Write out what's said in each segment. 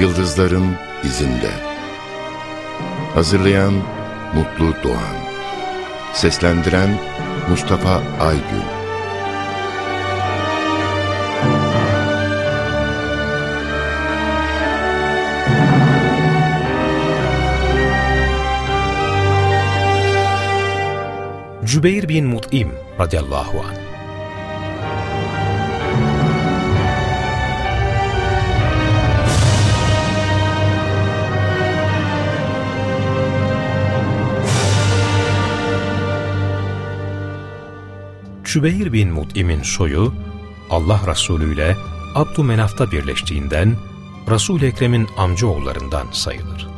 Yıldızların izinde. Hazırlayan Mutlu Doğan. Seslendiren Mustafa Aygün. Cübeyr bin Mut'im radıyallahu anh Cübeyr bin Mut'im'in soyu Allah Resulü ile Abdümenaf'ta birleştiğinden Resul-i Ekrem'in amcaoğullarından sayılır.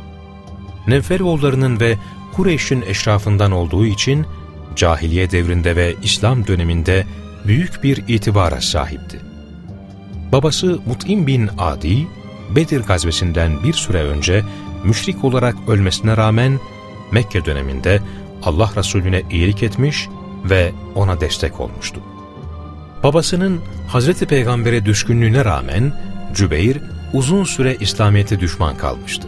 Nevfeloğullarının ve Kureyş'in eşrafından olduğu için cahiliye devrinde ve İslam döneminde büyük bir itibara sahipti. Babası Mut'im bin Adi, Bedir gazvesinden bir süre önce müşrik olarak ölmesine rağmen Mekke döneminde Allah Resulüne iyilik etmiş ve ona destek olmuştu. Babasının Hazreti Peygamber'e düşkünlüğüne rağmen Cübeyr uzun süre İslamiyet'e düşman kalmıştı.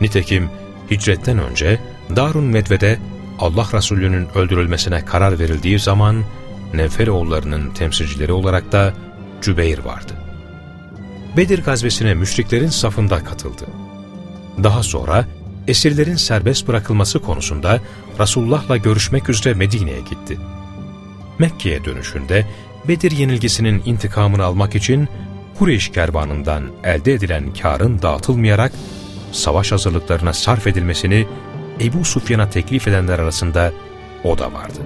Nitekim hicretten önce Darun Medve'de Allah Resulü'nün öldürülmesine karar verildiği zaman Nevfeloğullarının temsilcileri olarak da Cübeyr vardı. Bedir gazvesine müşriklerin safında katıldı. Daha sonra esirlerin serbest bırakılması konusunda Resulullah'la görüşmek üzere Medine'ye gitti. Mekke'ye dönüşünde Bedir yenilgisinin intikamını almak için Kureyş kervanından elde edilen karın dağıtılmayarak savaş hazırlıklarına sarf edilmesini Ebu Sufyan'a teklif edenler arasında o da vardı.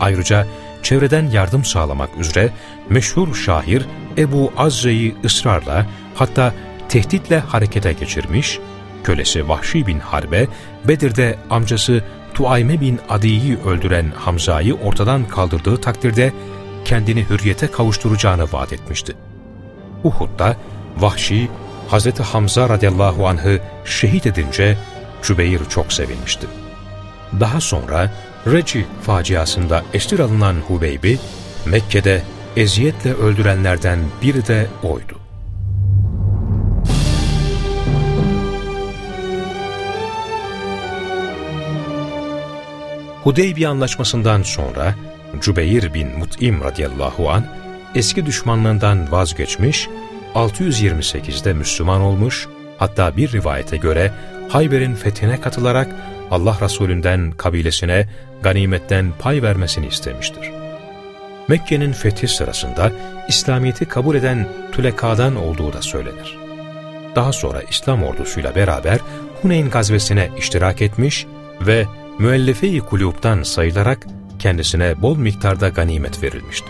Ayrıca çevreden yardım sağlamak üzere meşhur şair Ebu Azze'yi ısrarla hatta tehditle harekete geçirmiş kölesi Vahşi bin Harbe, Bedir'de amcası Tuayme bin Adi'yi öldüren Hamza'yı ortadan kaldırdığı takdirde kendini hürriyete kavuşturacağını vaat etmişti. Uhud'da Vahşi, Hz. Hamza radıyallahu anh'ı şehit edince Cübeyr çok sevinmişti. Daha sonra Reci faciasında esir alınan Hubeybi, Mekke'de eziyetle öldürenlerden biri de oydu. Hudeybiye anlaşmasından sonra Cübeyr bin Mut'im radıyallahu an eski düşmanlığından vazgeçmiş, 628'de Müslüman olmuş, hatta bir rivayete göre Hayber'in fethine katılarak Allah Resulünden kabilesine ganimetten pay vermesini istemiştir. Mekke'nin fethi sırasında İslamiyet'i kabul eden Tüleka'dan olduğu da söylenir. Daha sonra İslam ordusuyla beraber Huneyn gazvesine iştirak etmiş ve müellefe-i kulüpten sayılarak kendisine bol miktarda ganimet verilmişti.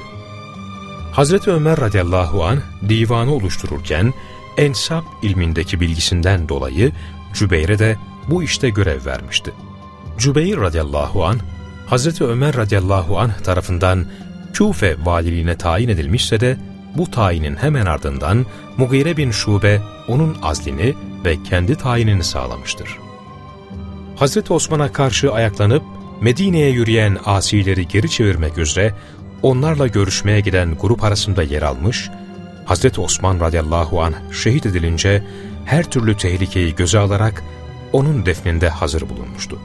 Hazreti Ömer radıyallahu an divanı oluştururken ensap ilmindeki bilgisinden dolayı Cübeyr'e de bu işte görev vermişti. Cübeyr radıyallahu an Hazreti Ömer radıyallahu an tarafından Küfe valiliğine tayin edilmişse de bu tayinin hemen ardından Mugire bin Şube onun azlini ve kendi tayinini sağlamıştır. Hazreti Osman'a karşı ayaklanıp Medine'ye yürüyen asileri geri çevirmek üzere onlarla görüşmeye giden grup arasında yer almış, Hazreti Osman radıyallahu anh şehit edilince her türlü tehlikeyi göze alarak onun defninde hazır bulunmuştu.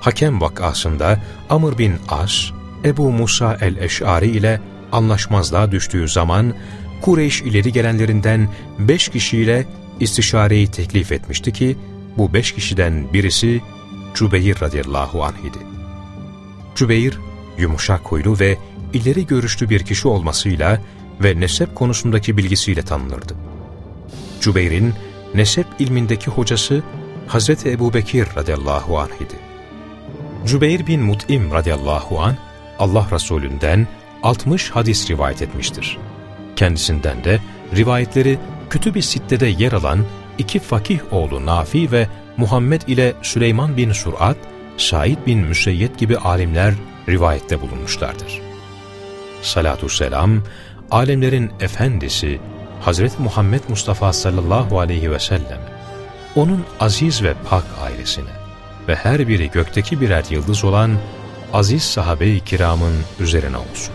Hakem vakasında Amr bin As, Ebu Musa el-Eş'ari ile anlaşmazlığa düştüğü zaman Kureyş ileri gelenlerinden beş kişiyle istişareyi teklif etmişti ki bu beş kişiden birisi Cübeyr radıyallahu anh idi. Cübeyr, yumuşak huylu ve ileri görüşlü bir kişi olmasıyla ve nesep konusundaki bilgisiyle tanınırdı. Cübeyr'in nesep ilmindeki hocası Hazreti Ebu Bekir radıyallahu anh idi. Cübeyr bin Mut'im radıyallahu anh Allah Resulünden 60 hadis rivayet etmiştir. Kendisinden de rivayetleri Kütüb-i Sitte'de yer alan iki fakih oğlu Nafi ve Muhammed ile Süleyman bin Sur'at, Said bin Müseyyed gibi alimler rivayette bulunmuşlardır. Salatü selam, alemlerin efendisi Hazreti Muhammed Mustafa sallallahu aleyhi ve sellem, onun aziz ve pak ailesine ve her biri gökteki birer yıldız olan aziz sahabe-i kiramın üzerine olsun.